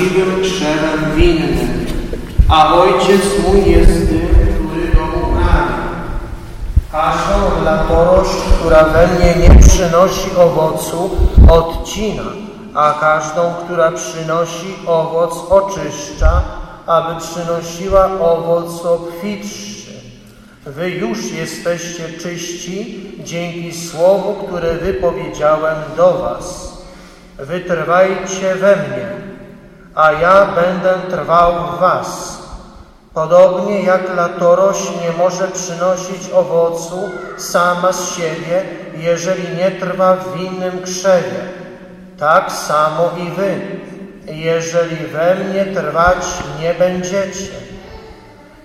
prawdziwym krzewem winnym, a Ojciec mój jest tym, który go uprawia. Każdą latorość, która we mnie nie przynosi owocu, odcina, a każdą, która przynosi owoc, oczyszcza, aby przynosiła owoc obfitszy. Wy już jesteście czyści dzięki słowu, które wypowiedziałem do was. Wytrwajcie we mnie, a ja będę trwał w was. Podobnie jak latorość nie może przynosić owocu sama z siebie, jeżeli nie trwa w innym krzewie, tak samo i wy, jeżeli we mnie trwać nie będziecie.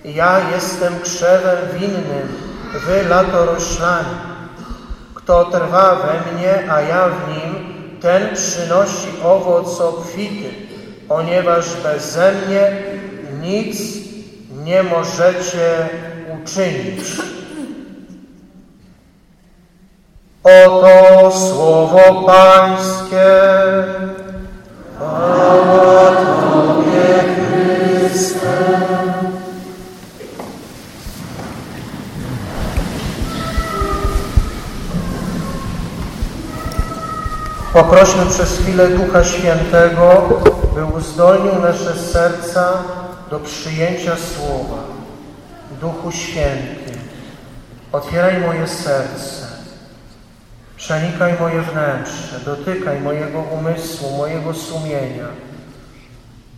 Ja jestem krzewem winnym, wy latoroślami. Kto trwa we mnie, a ja w nim, ten przynosi owoc obfity, ponieważ beze mnie nic nie możecie uczynić. Oto słowo Pańskie. Chwała Tobie, Chryste. Poprośmy przez chwilę Ducha Świętego, by uzdolnił nasze serca do przyjęcia Słowa. Duchu Święty, otwieraj moje serce, przenikaj moje wnętrze, dotykaj mojego umysłu, mojego sumienia,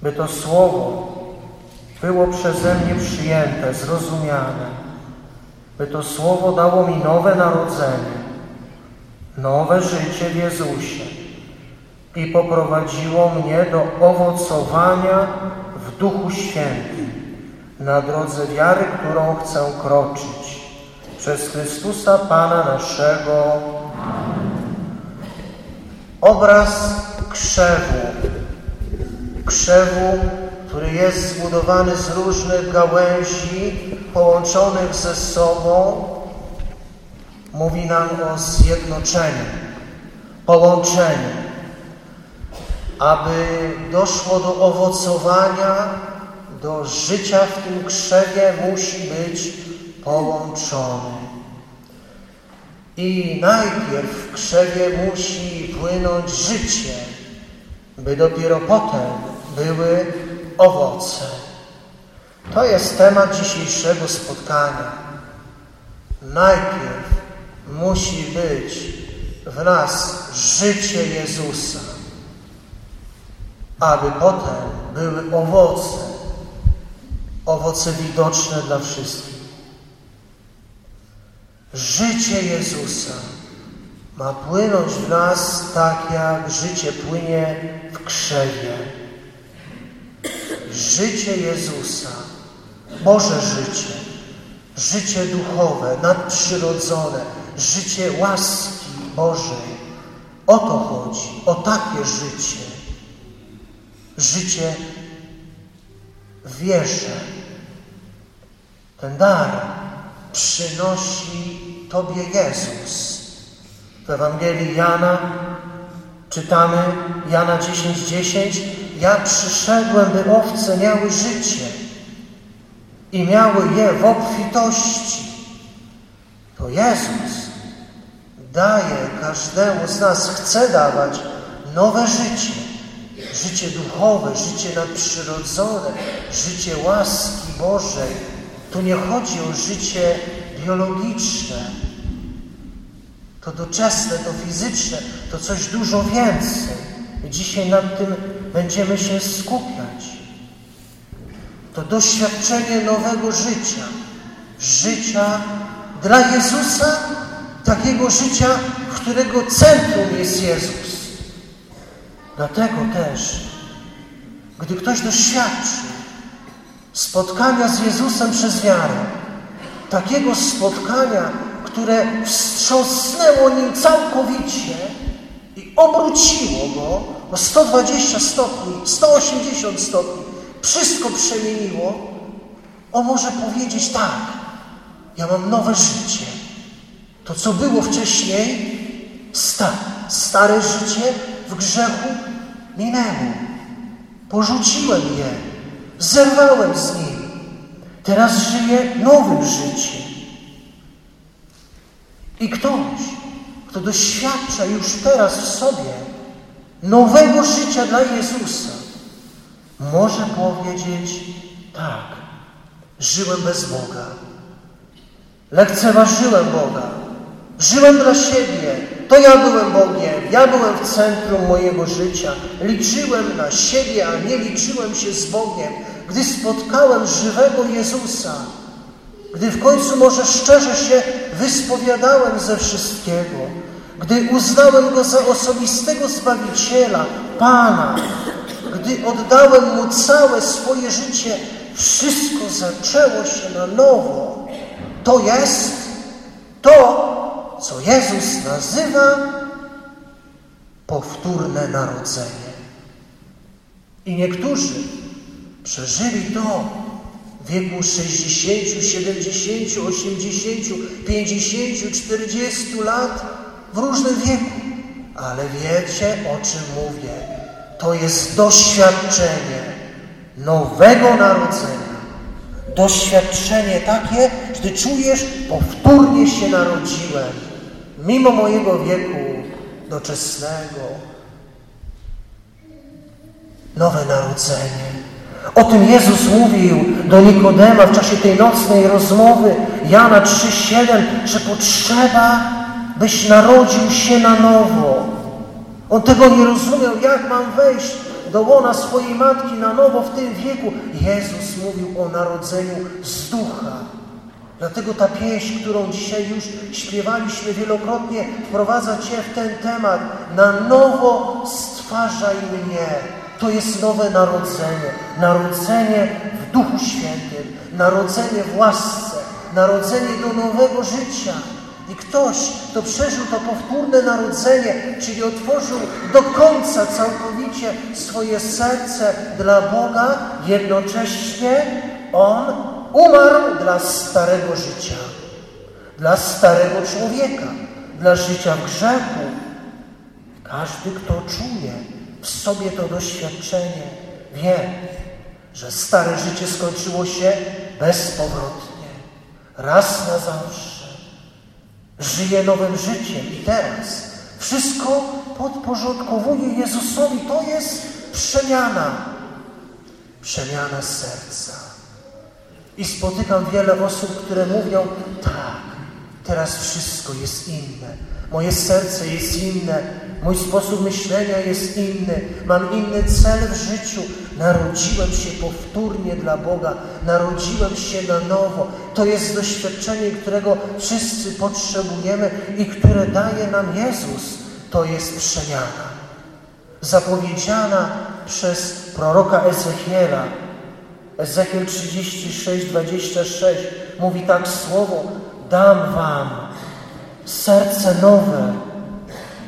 by to Słowo było przeze mnie przyjęte, zrozumiane, by to Słowo dało mi nowe narodzenie, nowe życie w Jezusie i poprowadziło mnie do owocowania w Duchu Świętym na drodze wiary, którą chcę kroczyć. Przez Chrystusa Pana naszego. Obraz krzewu. Krzewu, który jest zbudowany z różnych gałęzi połączonych ze sobą, mówi nam o zjednoczeniu, połączeniu. Aby doszło do owocowania, do życia w tym krzewie, musi być połączony. I najpierw w krzewie musi płynąć życie, by dopiero potem były owoce. To jest temat dzisiejszego spotkania. Najpierw musi być w nas życie Jezusa, aby potem były owoce, owoce widoczne dla wszystkich. Życie Jezusa ma płynąć w nas tak, jak życie płynie w krzewie. Życie Jezusa, Boże życie, życie duchowe, nadprzyrodzone, życie łaski Bożej. O to chodzi, o takie życie. Życie w wierze. Ten dar przynosi Tobie Jezus. W Ewangelii Jana czytamy Jana 10:10 10, Ja przyszedłem, by owce miały życie i miały je w obfitości. To Jezus daje każdemu z nas, chce dawać nowe życie. Życie duchowe, życie nadprzyrodzone, życie łaski Bożej. Tu nie chodzi o życie biologiczne. To doczesne, to fizyczne, to coś dużo więcej. Dzisiaj nad tym będziemy się skupiać. To doświadczenie nowego życia. Życia dla Jezusa, takiego życia, którego centrum jest Jezus. Dlatego też, gdy ktoś doświadczy spotkania z Jezusem przez wiarę, takiego spotkania, które wstrząsnęło nim całkowicie i obróciło go o 120 stopni, 180 stopni, wszystko przemieniło, on może powiedzieć tak, ja mam nowe życie. To, co było wcześniej, sta, stare życie w grzechu minęło. Porzuciłem je, zerwałem z nim. Teraz żyję nowym życiem. I ktoś, kto doświadcza już teraz w sobie nowego życia dla Jezusa, może powiedzieć tak, żyłem bez Boga, lekceważyłem Boga, żyłem dla siebie, to ja byłem Bogiem, ja byłem w centrum mojego życia, liczyłem na siebie, a nie liczyłem się z Bogiem. Gdy spotkałem żywego Jezusa, gdy w końcu może szczerze się wyspowiadałem ze wszystkiego, gdy uznałem Go za osobistego Zbawiciela, Pana, gdy oddałem Mu całe swoje życie, wszystko zaczęło się na nowo. To jest to, co Jezus nazywa powtórne narodzenie. I niektórzy przeżyli to w wieku 60, 70, 80, 50, 40 lat w różnym wieku. Ale wiecie, o czym mówię. To jest doświadczenie nowego narodzenia. Doświadczenie takie, gdy czujesz, powtórnie się narodziłem, mimo mojego wieku doczesnego. Nowe narodzenie. O tym Jezus mówił do Nikodema w czasie tej nocnej rozmowy Jana 3,7, że potrzeba, byś narodził się na nowo. On tego nie rozumiał, jak mam wejść do łona swojej matki na nowo w tym wieku. Jezus mówił o narodzeniu z ducha. Dlatego ta pieśń, którą dzisiaj już śpiewaliśmy wielokrotnie, wprowadza Cię w ten temat. Na nowo stwarzaj mnie. To jest nowe narodzenie. Narodzenie w Duchu Świętym. Narodzenie w łasce. Narodzenie do nowego życia. I ktoś, kto przeżył to powtórne narodzenie, czyli otworzył do końca całkowicie swoje serce dla Boga, jednocześnie on umarł dla starego życia, dla starego człowieka, dla życia w grzechu. Każdy, kto czuje w sobie to doświadczenie, wie, że stare życie skończyło się bezpowrotnie, raz na zawsze. Żyje nowym życiem i teraz wszystko podporządkowuje Jezusowi. To jest przemiana. Przemiana serca. I spotykam wiele osób, które mówią, tak, teraz wszystko jest inne. Moje serce jest inne, mój sposób myślenia jest inny, mam inny cel w życiu. Narodziłem się powtórnie dla Boga, narodziłem się na nowo. To jest doświadczenie, którego wszyscy potrzebujemy i które daje nam Jezus. To jest przemiana. Zapowiedziana przez proroka Ezechiela. Ezechiel 36, 26 mówi tak słowo: Dam wam serce nowe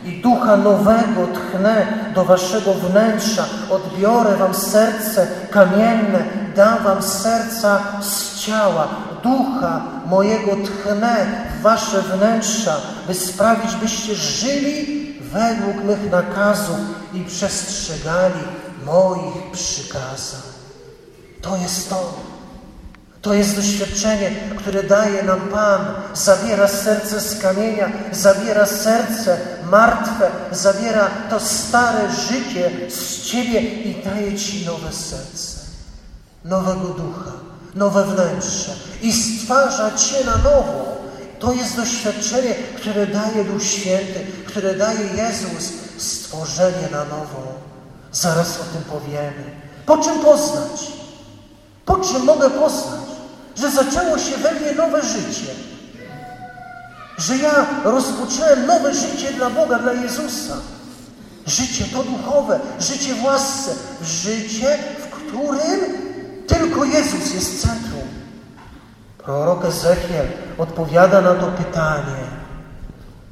i ducha nowego tchnę do waszego wnętrza. Odbiorę wam serce kamienne, dam wam serca z ciała. Ducha mojego tchnę w wasze wnętrza, by sprawić, byście żyli według mych nakazów i przestrzegali moich przykazań. To jest to. To jest doświadczenie, które daje nam Pan. Zabiera serce z kamienia, zabiera serce martwe, zabiera to stare życie z Ciebie i daje Ci nowe serce, nowego ducha, nowe wnętrze i stwarza Cię na nowo. To jest doświadczenie, które daje Duch Święty, które daje Jezus, stworzenie na nowo. Zaraz o tym powiemy. Po czym poznać? Po czym mogę poznać? że zaczęło się we mnie nowe życie. Że ja rozpocząłem nowe życie dla Boga, dla Jezusa. Życie to duchowe, życie w łasce, życie, w którym tylko Jezus jest centrum. Prorok Ezechiel odpowiada na to pytanie.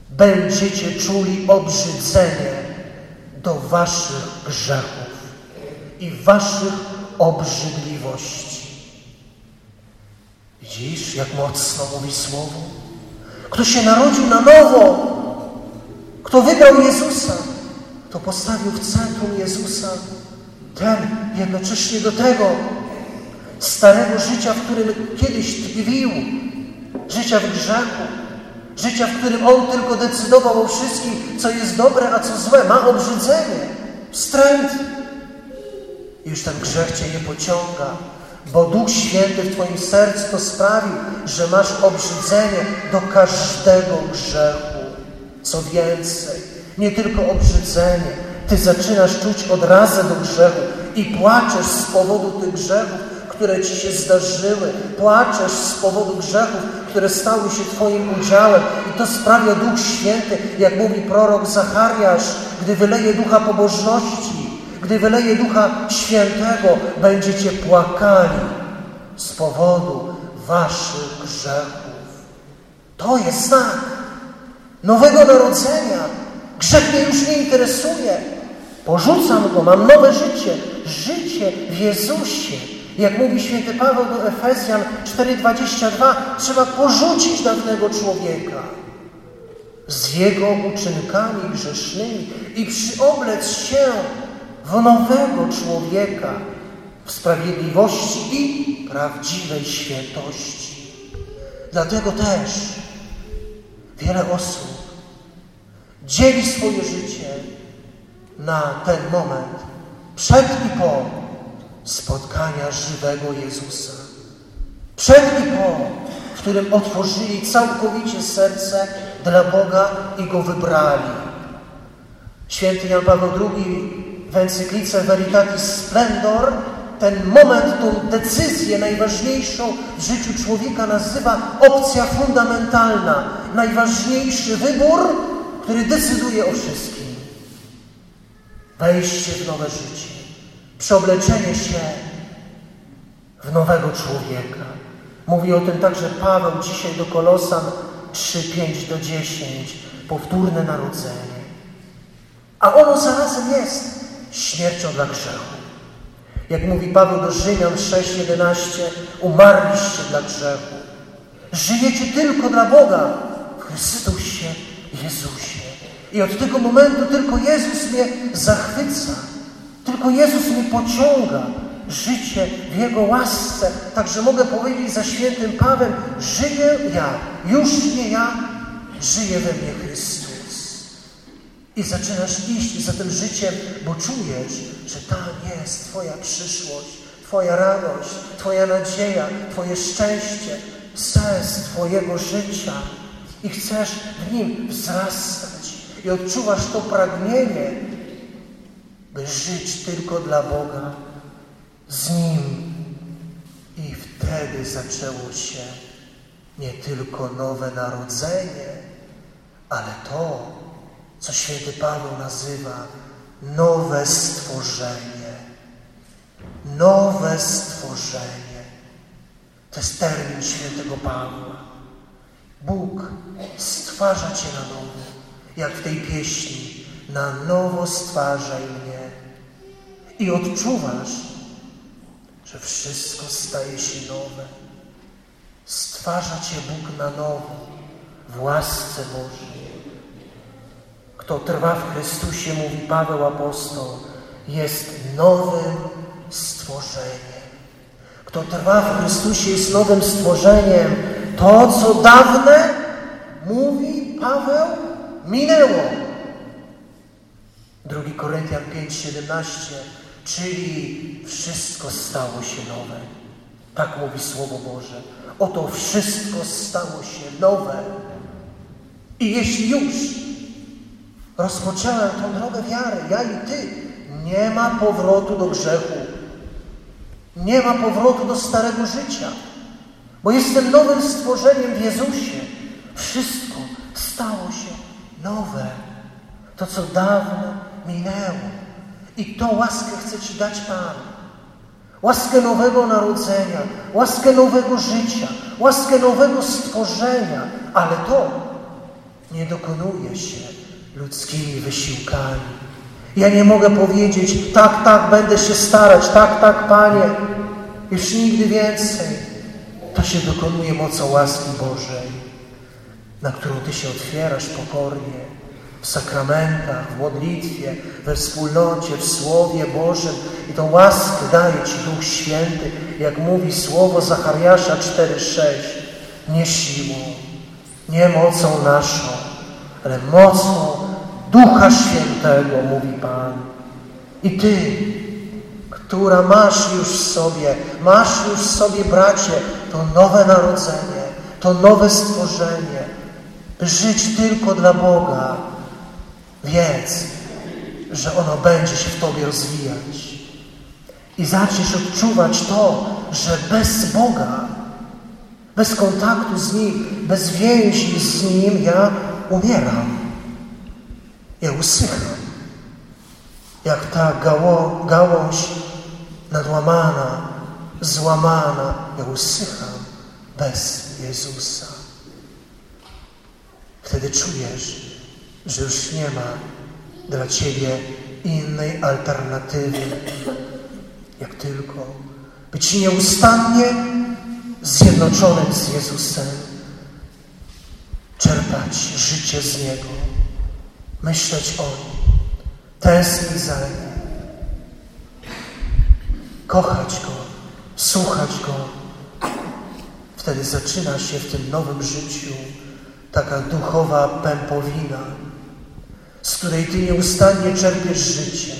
Będziecie czuli obrzydzenie do waszych grzechów i waszych obrzydliwości. Widzisz, jak mocno mówi Słowo? Kto się narodził na nowo, kto wybrał Jezusa, kto postawił w centrum Jezusa, ten jednocześnie do tego starego życia, w którym kiedyś tkwił, życia w grzechu, życia, w którym on tylko decydował o wszystkim, co jest dobre, a co złe, ma obrzydzenie, wstręt. Już ten grzech Cię nie pociąga, bo Duch Święty w Twoim sercu to sprawił, że masz obrzydzenie do każdego grzechu. Co więcej, nie tylko obrzydzenie, Ty zaczynasz czuć odrazę do grzechu i płaczesz z powodu tych grzechów, które Ci się zdarzyły. Płaczesz z powodu grzechów, które stały się Twoim udziałem. I to sprawia Duch Święty, jak mówi prorok Zachariasz, gdy wyleje ducha pobożności, gdy wyleje ducha świętego, będziecie płakali z powodu Waszych grzechów. To jest znak nowego narodzenia. Grzech mnie już nie interesuje. Porzucam go, mam nowe życie. Życie w Jezusie. Jak mówi święty Paweł do Efezjan 4:22, trzeba porzucić dawnego człowieka z jego uczynkami grzesznymi i przyoblec się w nowego człowieka w sprawiedliwości i prawdziwej świętości. Dlatego też wiele osób dzieli swoje życie na ten moment przed i po spotkania żywego Jezusa. Przed i po, w którym otworzyli całkowicie serce dla Boga i Go wybrali. Święty Jan Paweł II encyklice Veritatis Splendor ten moment, tą decyzję najważniejszą w życiu człowieka nazywa opcja fundamentalna. Najważniejszy wybór, który decyduje o wszystkim. Wejście w nowe życie przeobleczenie się w nowego człowieka. Mówi o tym także Paweł dzisiaj do Kolosan 3, 5 do 10. Powtórne narodzenie. A ono zarazem jest śmiercią dla grzechu. Jak mówi Paweł do Rzymian 6:11, umarliście dla grzechu. Żyjecie tylko dla Boga w Chrystusie Jezusie. I od tego momentu tylko Jezus mnie zachwyca. Tylko Jezus mi pociąga życie w Jego łasce. Także mogę powiedzieć za świętym Pawłem, żyję ja, już nie ja, żyje we mnie Chrystus. I zaczynasz iść za tym życiem, bo czujesz, że tam jest Twoja przyszłość, Twoja radość, Twoja nadzieja, Twoje szczęście, sens Twojego życia. I chcesz w nim wzrastać. I odczuwasz to pragnienie, by żyć tylko dla Boga, z Nim. I wtedy zaczęło się nie tylko nowe narodzenie, ale to, co święty Paweł nazywa nowe stworzenie. Nowe stworzenie. To jest termin świętego Pawła. Bóg stwarza Cię na nowo, jak w tej pieśni. Na nowo stwarzaj mnie i odczuwasz, że wszystko staje się nowe. Stwarza Cię Bóg na nowo w łasce Bożej. Kto trwa w Chrystusie, mówi Paweł Apostoł, jest nowym stworzeniem. Kto trwa w Chrystusie, jest nowym stworzeniem. To, co dawne, mówi Paweł, minęło. 2 Koryntian 5:17 Czyli wszystko stało się nowe. Tak mówi Słowo Boże. Oto wszystko stało się nowe. I jeśli już rozpocząłem tą drogę wiary, ja i Ty, nie ma powrotu do grzechu. Nie ma powrotu do starego życia. Bo jestem nowym stworzeniem w Jezusie. Wszystko stało się nowe. To, co dawno minęło. I tą łaskę chce Ci dać Pan. Łaskę nowego narodzenia, łaskę nowego życia, łaskę nowego stworzenia, ale to nie dokonuje się ludzkimi wysiłkami. Ja nie mogę powiedzieć, tak, tak, będę się starać, tak, tak, Panie, już nigdy więcej. To się dokonuje mocą łaski Bożej, na którą Ty się otwierasz pokornie w sakramentach, w modlitwie, we wspólnocie, w Słowie Bożym. I tą łaskę daje Ci Duch Święty, jak mówi słowo Zachariasza 4,6. Nie siłą, nie mocą naszą, ale mocą Ducha Świętego, mówi Pan. I Ty, która masz już w sobie, masz już w sobie, bracie, to nowe narodzenie, to nowe stworzenie, by żyć tylko dla Boga, wiedz, że ono będzie się w Tobie rozwijać. I zaczniesz odczuwać to, że bez Boga, bez kontaktu z Nim, bez więzi z Nim ja umieram. Ja usycham. Jak ta gało, gałąź nadłamana, złamana, ja usycham bez Jezusa. Wtedy czujesz, że już nie ma dla Ciebie innej alternatywy, jak tylko być nieustannie zjednoczonym z Jezusem, czerpać życie z Niego, myśleć o Nim, tęsknić za Nim, kochać Go, słuchać Go. Wtedy zaczyna się w tym nowym życiu taka duchowa pępowina, z której Ty nieustannie czerpiesz życie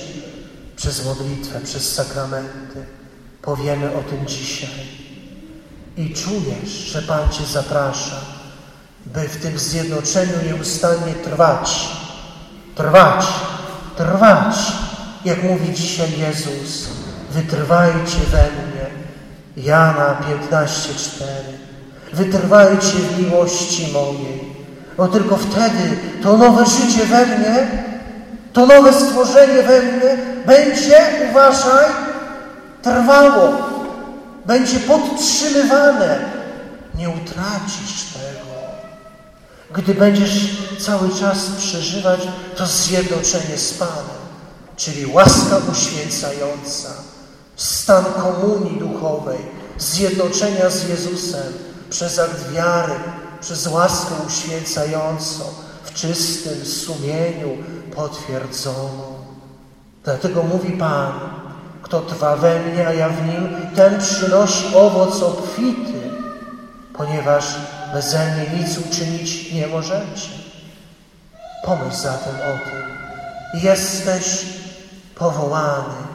przez modlitwę, przez sakramenty. Powiemy o tym dzisiaj. I czujesz, że Pan Cię zaprasza, by w tym zjednoczeniu nieustannie trwać, trwać, trwać, jak mówi dzisiaj Jezus. Wytrwajcie we mnie. Jana 15:4. Wytrwajcie w miłości mojej, bo tylko wtedy to nowe życie we mnie, to nowe stworzenie we mnie będzie, uważaj, trwało, będzie podtrzymywane. Nie utracisz tego. Gdy będziesz cały czas przeżywać to zjednoczenie z Panem, czyli łaska uświęcająca, stan komunii duchowej, zjednoczenia z Jezusem przez akt wiary, przez łaskę uświęcającą, w czystym sumieniu potwierdzoną. Dlatego mówi Pan, kto trwa we mnie, a ja w nim, ten przynosi owoc obfity, ponieważ beze mnie nic uczynić nie możecie. Pomyśl zatem o tym. Jesteś powołany.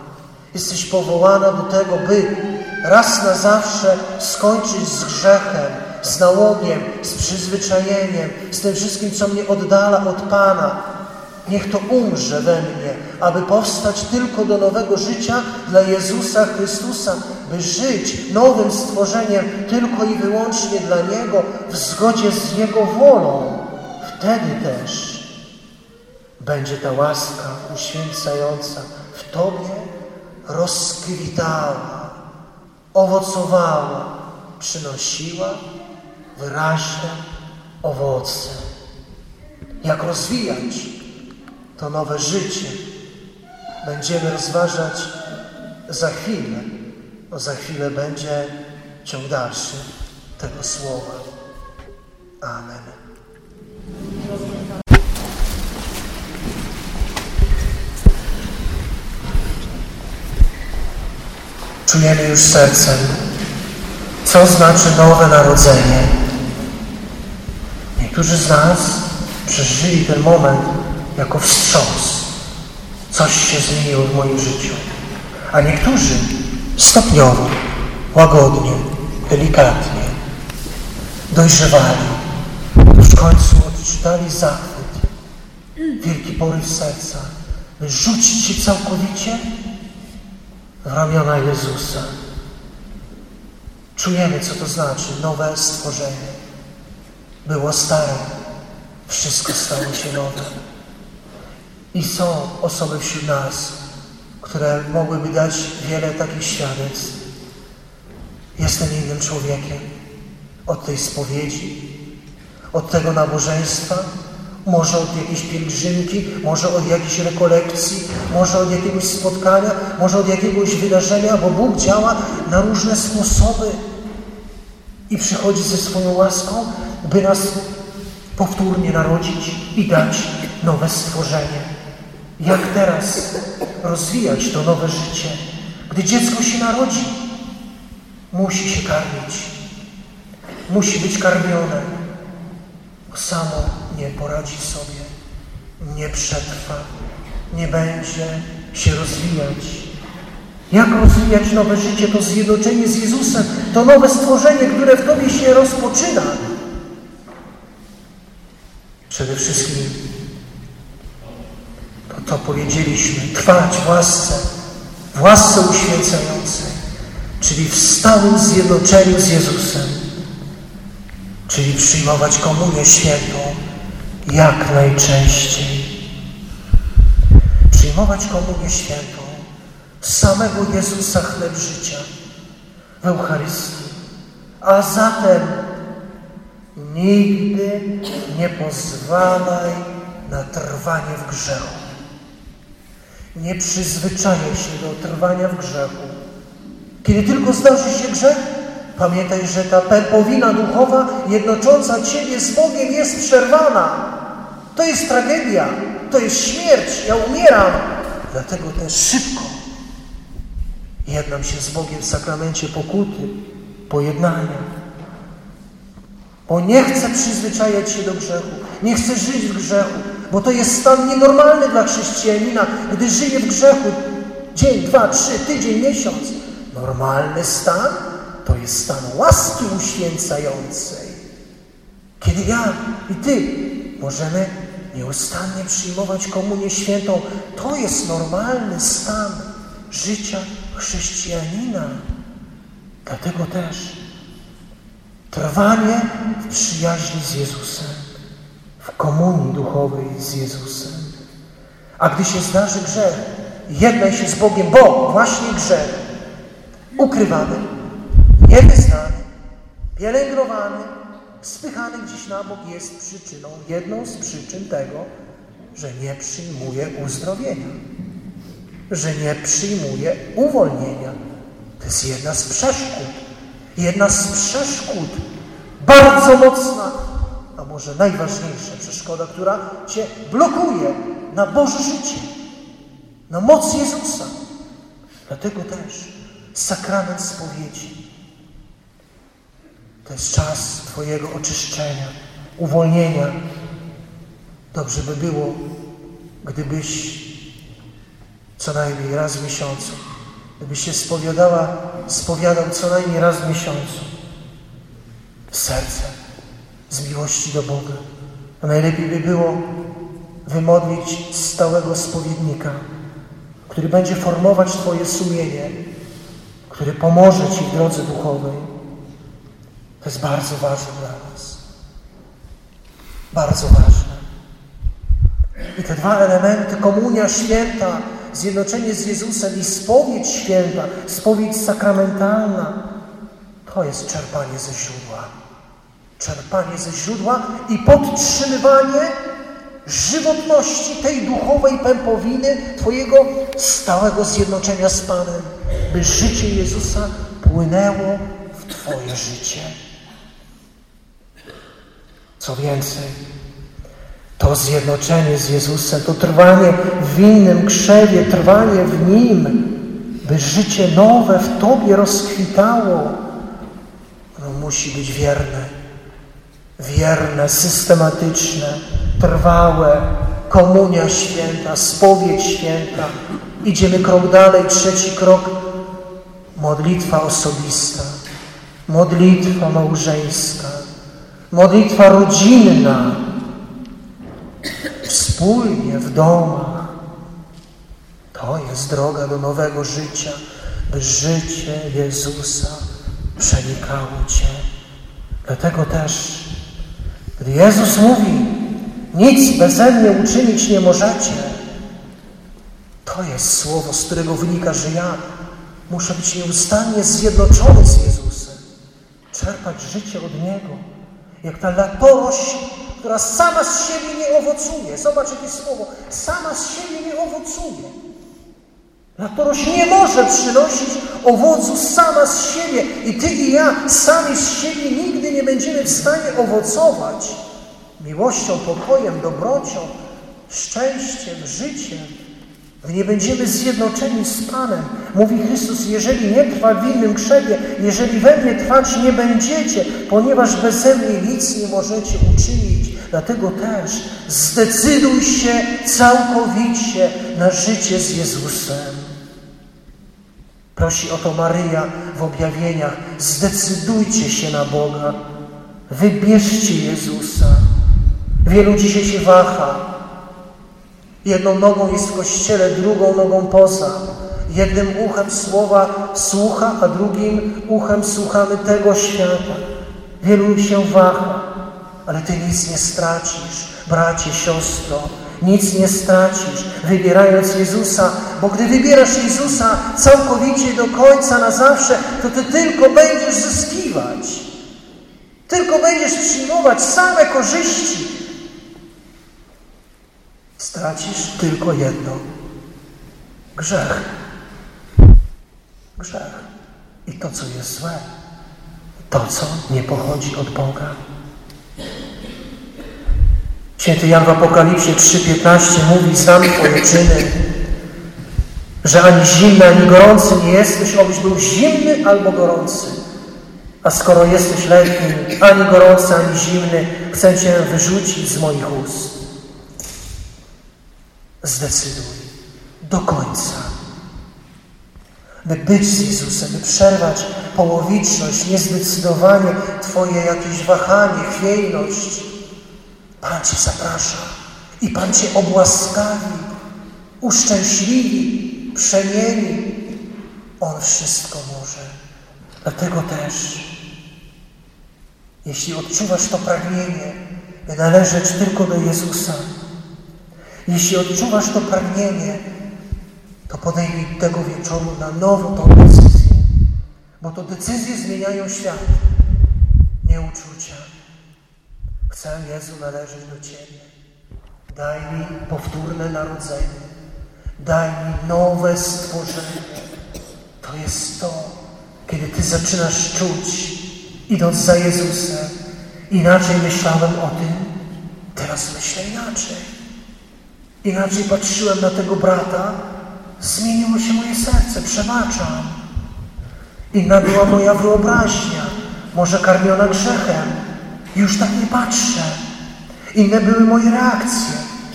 Jesteś powołana do tego, by raz na zawsze skończyć z grzechem, z nałogiem, z przyzwyczajeniem, z tym wszystkim, co mnie oddala od Pana. Niech to umrze we mnie, aby powstać tylko do nowego życia dla Jezusa Chrystusa, żyć nowym stworzeniem tylko i wyłącznie dla Niego, w zgodzie z Jego wolą. Wtedy też będzie ta łaska uświęcająca w Tobie rozkwitała, owocowała, przynosiła wyraźne owoce. Jak rozwijać to nowe życie, będziemy rozważać za chwilę. No za chwilę będzie ciąg dalszy tego słowa. Amen. Czujemy już sercem, co znaczy nowe narodzenie. Niektórzy z nas przeżyli ten moment jako wstrząs. Coś się zmieniło w moim życiu. A niektórzy stopniowo, łagodnie, delikatnie dojrzewali. W końcu odczytali zachwyt, wielki poryw serca, by rzucić się całkowicie w ramiona Jezusa. Czujemy, co to znaczy nowe stworzenie. Było stare, wszystko stało się nowe. I są osoby wśród nas, które mogłyby dać wiele takich świadectw. Jestem innym człowiekiem od tej spowiedzi, od tego nabożeństwa, może od jakiejś pielgrzymki, może od jakiejś rekolekcji, może od jakiegoś spotkania, może od jakiegoś wydarzenia, bo Bóg działa na różne sposoby i przychodzi ze swoją łaską, by nas powtórnie narodzić i dać nowe stworzenie. Jak teraz rozwijać to nowe życie? Gdy dziecko się narodzi, musi się karmić. Musi być karmione, bo samo nie poradzi sobie, nie przetrwa, nie będzie się rozwijać. Jak rozwijać nowe życie? To zjednoczenie z Jezusem, to nowe stworzenie, które w Tobie się rozpoczyna. Przede wszystkim to, powiedzieliśmy, trwać w łasce, w łasce uświęcającej, czyli w stałym zjednoczeniu z Jezusem, czyli przyjmować komunię świętą jak najczęściej. Przyjmować komunię świętą samego Jezusa chleb życia w Eucharystii. A zatem nigdy nie pozwalaj na trwanie w grzechu. Nie przyzwyczajaj się do trwania w grzechu. Kiedy tylko zdarzy się grzech, pamiętaj, że ta pępowina duchowa jednocząca Ciebie z Bogiem jest przerwana. To jest tragedia, to jest śmierć, ja umieram. Dlatego też szybko jednam się z Bogiem w sakramencie pokuty, pojednania. Bo nie chcę przyzwyczajać się do grzechu, nie chcę żyć w grzechu, bo to jest stan nienormalny dla chrześcijanina, gdy żyje w grzechu dzień, dwa, trzy, tydzień, miesiąc. Normalny stan to jest stan łaski uświęcającej. Kiedy ja i Ty możemy nieustannie przyjmować komunię świętą, to jest normalny stan życia chrześcijanina. Dlatego też trwanie w przyjaźni z Jezusem, w komunii duchowej z Jezusem. A gdy się zdarzy grzech, jednaj się z Bogiem, bo właśnie grzech ukrywany, niewyznany, pielęgnowany, spychany gdzieś na bok jest przyczyną, jedną z przyczyn tego, że nie przyjmuje uzdrowienia że nie przyjmuje uwolnienia. To jest jedna z przeszkód. Jedna z przeszkód, bardzo mocna, może najważniejsza przeszkoda, która Cię blokuje na Boże życie, na moc Jezusa. Dlatego też sakrament spowiedzi to jest czas Twojego oczyszczenia, uwolnienia. Dobrze by było, gdybyś co najmniej raz w miesiącu. Gdybyś się spowiadała, spowiadał co najmniej raz w miesiącu. Serce, z miłości do Boga. A najlepiej by było wymodlić stałego spowiednika, który będzie formować Twoje sumienie, który pomoże Ci w drodze duchowej. To jest bardzo ważne dla nas. Bardzo ważne. I te dwa elementy, komunia święta zjednoczenie z Jezusem i spowiedź święta, spowiedź sakramentalna, to jest czerpanie ze źródła. Czerpanie ze źródła i podtrzymywanie żywotności tej duchowej pępowiny Twojego stałego zjednoczenia z Panem, by życie Jezusa płynęło w Twoje życie. Co więcej, to zjednoczenie z Jezusem, to trwanie w innym krzewie, trwanie w Nim, by życie nowe w Tobie rozkwitało, ono musi być wierne. Wierne, systematyczne, trwałe, komunia święta, spowiedź święta. Idziemy krok dalej, trzeci krok, modlitwa osobista, modlitwa małżeńska, modlitwa rodzinna, wspólnie w domach. To jest droga do nowego życia, by życie Jezusa przenikało Cię. Dlatego też, gdy Jezus mówi, nic beze mnie uczynić nie możecie, to jest słowo, z którego wynika, że ja muszę być nieustannie zjednoczony z Jezusem, czerpać życie od Niego, jak ta latorość która sama z siebie nie owocuje. Zobacz jakie słowo. Sama z siebie nie owocuje. Latorość nie może przynosić owocu sama z siebie. I ty i ja sami z siebie nigdy nie będziemy w stanie owocować miłością, pokojem, dobrocią, szczęściem, życiem, gdy nie będziemy zjednoczeni z Panem. Mówi Chrystus, jeżeli nie trwa w innym krzewie, jeżeli we mnie trwać nie będziecie, ponieważ beze mnie nic nie możecie uczynić. Dlatego też zdecyduj się całkowicie na życie z Jezusem. Prosi o to Maryja w objawieniach. Zdecydujcie się na Boga. Wybierzcie Jezusa. Wielu dzisiaj się waha. Jedną nogą jest w kościele, drugą nogą poza. Jednym uchem słowa słucha, a drugim uchem słuchamy tego świata. Wielu się waha, ale ty nic nie stracisz, bracie, siostro. Nic nie stracisz, wybierając Jezusa, bo gdy wybierasz Jezusa całkowicie do końca, na zawsze, to ty tylko będziesz zyskiwać. Tylko będziesz przyjmować same korzyści. Stracisz tylko jedno. Grzech. Grzech. I to, co jest złe. To, co nie pochodzi od Boga. Święty Jan w Apokalipsie 3,15 mówi, znam Twoje czyny, że ani zimny, ani gorący nie jesteś, obyś był zimny albo gorący. A skoro jesteś letni, ani gorący, ani zimny, chcę Cię wyrzucić z moich ust. Zdecyduj do końca, by być z Jezusem, by przerwać połowiczność, niezdecydowanie, Twoje jakieś wahanie, chwiejność, Pan Cię zaprasza i Pan Cię obłaskawi, uszczęśliwi, przemieni. On wszystko może. Dlatego też, jeśli odczuwasz to pragnienie, by należeć tylko do Jezusa, jeśli odczuwasz to pragnienie, to podejmij tego wieczoru na nowo tą decyzję, bo to decyzje zmieniają świat, nie uczucia. Chcę, Jezu, należeć do Ciebie. Daj mi powtórne narodzenie. Daj mi nowe stworzenie. To jest to, kiedy Ty zaczynasz czuć, idąc za Jezusem. Inaczej myślałem o tym, teraz myślę inaczej. Inaczej patrzyłem na tego brata, zmieniło się moje serce, przebaczam. Inna była moja wyobraźnia, może karmiona grzechem, już tak nie patrzę. Inne były moje reakcje.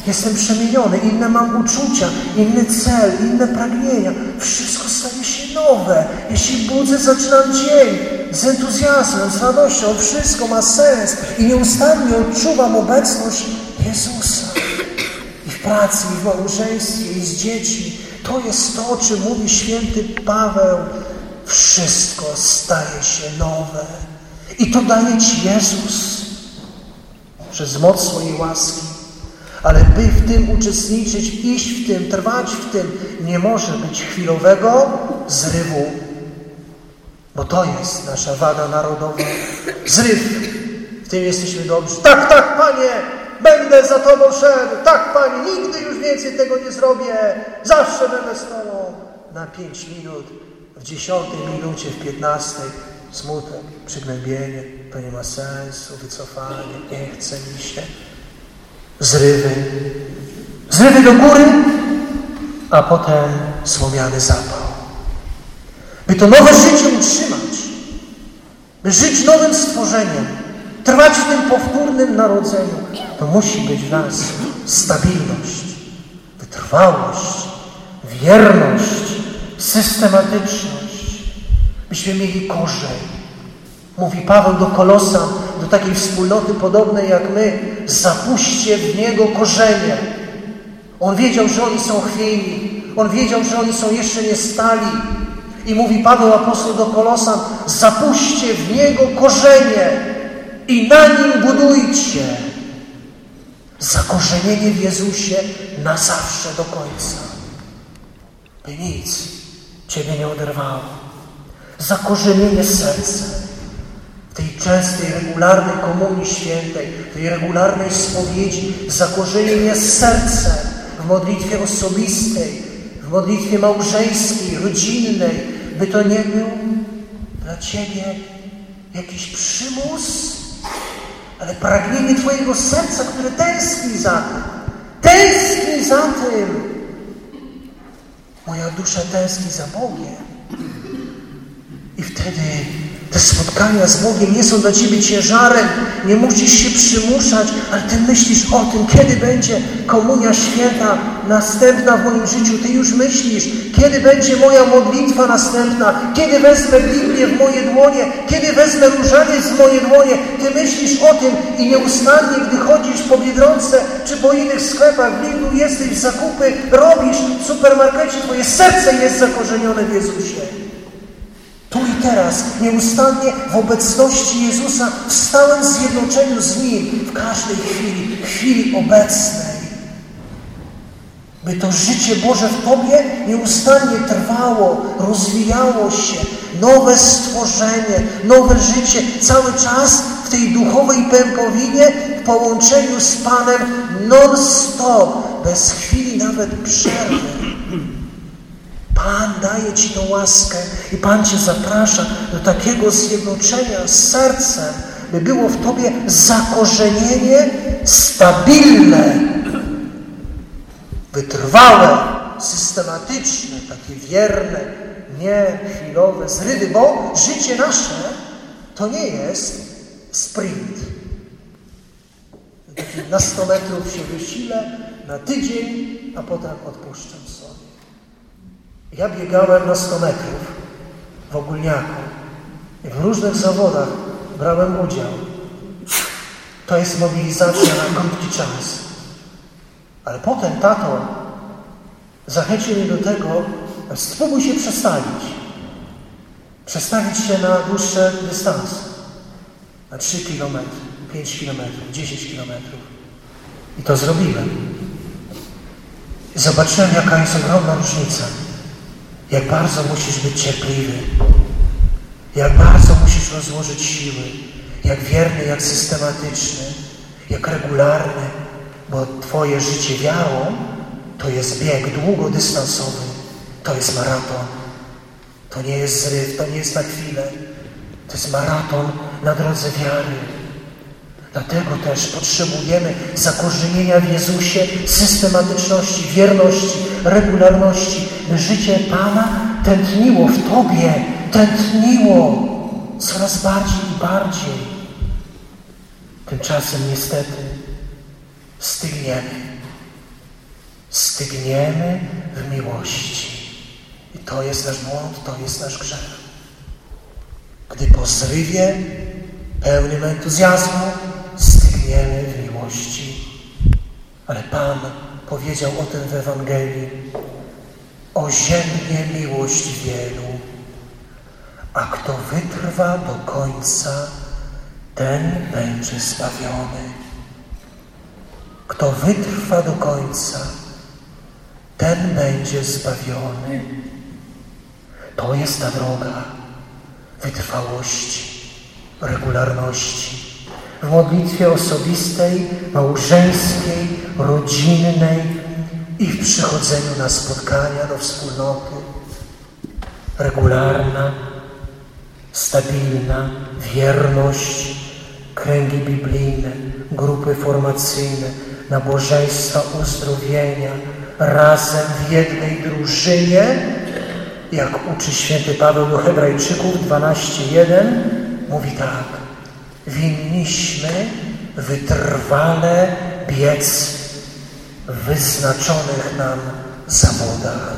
Jestem przemieniony, inne mam uczucia, inny cel, inne pragnienia. Wszystko staje się nowe. Jeśli budzę, zaczynam dzień z entuzjazmem, z radością. Wszystko ma sens i nieustannie odczuwam obecność Jezusa. I w pracy, i w małżeństwie, i z dziećmi. To jest to, o czym mówi święty Paweł. Wszystko staje się nowe. I to daje Ci Jezus przez moc swojej łaski. Ale by w tym uczestniczyć, iść w tym, trwać w tym, nie może być chwilowego zrywu. Bo to jest nasza wada narodowa. Zryw. W tym jesteśmy dobrzy. Tak, tak, Panie, będę za Tobą szedł. Tak, Panie, nigdy już więcej tego nie zrobię. Zawsze będę z Tobą. Na pięć minut, w dziesiątej minucie, w piętnastej smutek, przygnębienie, to nie ma sensu, wycofanie, nie chce mi się. Zrywy. Zrywy do góry, a potem słomiany zapał. By to nowe życie utrzymać, by żyć nowym stworzeniem, trwać w tym powtórnym narodzeniu, to musi być w nas stabilność, wytrwałość, wierność, systematyczność byśmy mieli korzeń. Mówi Paweł do Kolosan, do takiej wspólnoty podobnej jak my, zapuśćcie w niego korzenie. On wiedział, że oni są chwiejni. On wiedział, że oni są jeszcze nie stali. I mówi Paweł apostoł do Kolosan, zapuśćcie w niego korzenie i na nim budujcie. Zakorzenienie w Jezusie na zawsze do końca. By nic Ciebie nie oderwało zakorzenienie serca w tej częstej, regularnej komunii świętej, w tej regularnej spowiedzi, zakorzenienie serca w modlitwie osobistej, w modlitwie małżeńskiej, rodzinnej, by to nie był dla Ciebie jakiś przymus, ale pragnienie Twojego serca, które tęskni za tym. Tęskni za tym. Moja dusza tęskni za Bogiem. I wtedy te spotkania z Bogiem nie są dla Ciebie ciężarem, nie musisz się przymuszać, ale Ty myślisz o tym, kiedy będzie komunia święta następna w moim życiu. Ty już myślisz, kiedy będzie moja modlitwa następna, kiedy wezmę Biblię w moje dłonie, kiedy wezmę różaniec w moje dłonie. Ty myślisz o tym i nieustannie, gdy chodzisz po Biedronce czy po innych sklepach, w Lidlu jesteś zakupy, robisz w supermarkecie, Twoje serce jest zakorzenione w Jezusie. I teraz, nieustannie w obecności Jezusa, w stałym zjednoczeniu z Nim w każdej chwili, chwili obecnej. By to życie Boże w Tobie nieustannie trwało, rozwijało się, nowe stworzenie, nowe życie, cały czas w tej duchowej pępowinie, w połączeniu z Panem non-stop, bez chwili nawet przerwy. Pan daje Ci tą łaskę i Pan Cię zaprasza do takiego zjednoczenia z sercem, by było w Tobie zakorzenienie stabilne, wytrwałe, systematyczne, takie wierne, nie chwilowe zrywy, bo życie nasze to nie jest sprint. Na 100 metrów się wysilę, na tydzień, a potem odpuszczam. Ja biegałem na 100 metrów w ogólniaku w różnych zawodach brałem udział. To jest mobilizacja na krótki czas. Ale potem tato zachęcił mnie do tego, spróbuj się przestawić. Przestawić się na dłuższe dystanse. Na 3 km, 5 km, 10 km. I to zrobiłem. I zobaczyłem, jaka jest ogromna różnica. Jak bardzo musisz być cierpliwy. Jak bardzo musisz rozłożyć siły. Jak wierny, jak systematyczny, jak regularny. Bo Twoje życie wiarą to jest bieg długodystansowy. To jest maraton. To nie jest zryw, to nie jest na chwilę. To jest maraton na drodze wiary. Dlatego też potrzebujemy zakorzenienia w Jezusie, systematyczności, wierności, regularności, życie Pana tętniło w Tobie, tętniło coraz bardziej i bardziej. Tymczasem niestety stygniemy. Stygniemy w miłości. I to jest nasz błąd, to jest nasz grzech. Gdy po zrywie, pełnym entuzjazmu, stygniemy w miłości. Ale Pan powiedział o tym w Ewangelii. Oziębnie miłość wielu, a kto wytrwa do końca, ten będzie zbawiony. Kto wytrwa do końca, ten będzie zbawiony. To jest ta droga wytrwałości, regularności. W modlitwie osobistej, małżeńskiej, rodzinnej i w przychodzeniu na spotkania do wspólnoty. Regularna, stabilna wierność, kręgi biblijne, grupy formacyjne, nabożeństwa uzdrowienia, razem w jednej drużynie, jak uczy święty Paweł do Hebrajczyków 12:1, mówi tak: Winniśmy wytrwale biec w wyznaczonych nam zawodach.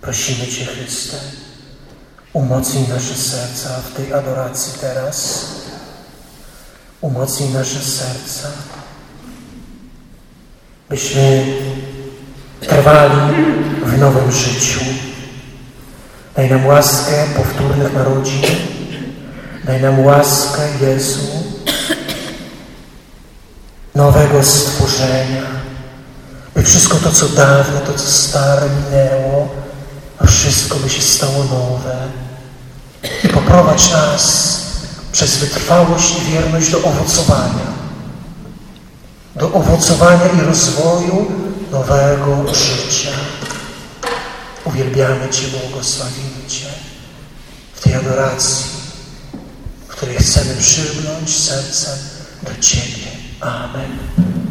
Prosimy Cię, Chryste, umocnij nasze serca w tej adoracji teraz. Umocnij nasze serca, byśmy trwali w nowym życiu. Daj nam łaskę powtórnych narodzin. Daj nam łaskę, Jezu, nowego stworzenia. By wszystko to, co dawne, to, co stare minęło, a wszystko by się stało nowe. I poprowadź nas przez wytrwałość i wierność do owocowania. Do owocowania i rozwoju nowego życia. Uwielbiamy Cię, błogosławimy Cię w tej adoracji, której chcemy przylgnąć sercem do Ciebie. Amen.